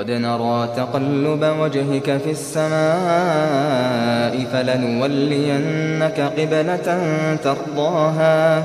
قد نرى تقلب وجهك في السماء فلنولينك قبلة ترضاها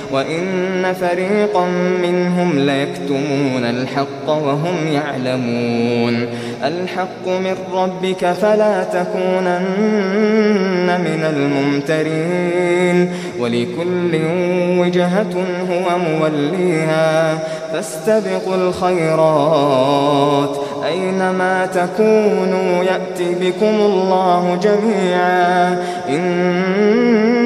وإن فريقا منهم ليكتمون الحق وهم يعلمون الحق من ربك فلا تكونن من الممترين ولكل وجهة هو موليها فاستبقوا الخيرات أينما تكونوا يأتي بكم الله جميعا إن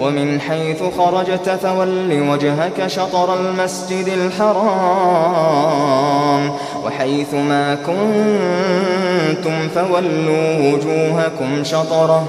ومن حيث خرجت فول وجهك شطر المسجد الحرام وحيث ما كنتم فولوا وجوهكم شطرة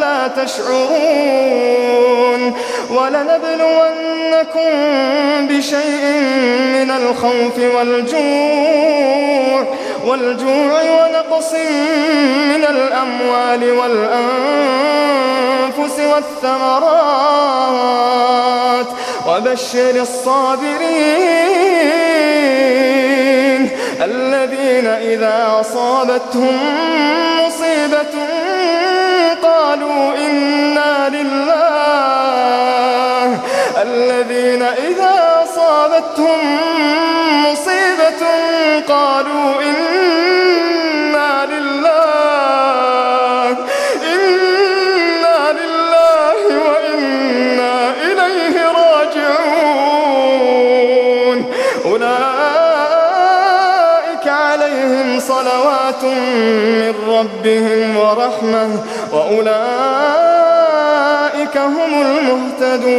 وما تشعرون ولنبلونكم بشيء من الخوف والجوع والجوع ونقص من الأموال والأنفس والثمرات وبشر الصابرين الذين إذا أصابتهم مصيبة الذين إذا أصابتهم مصيبة قالوا إنا لله إنا لله وإنا إليه راجعون. أولئك عليهم صلوات من ربهم ورحمة وأولئك أولئك هم المهتدون.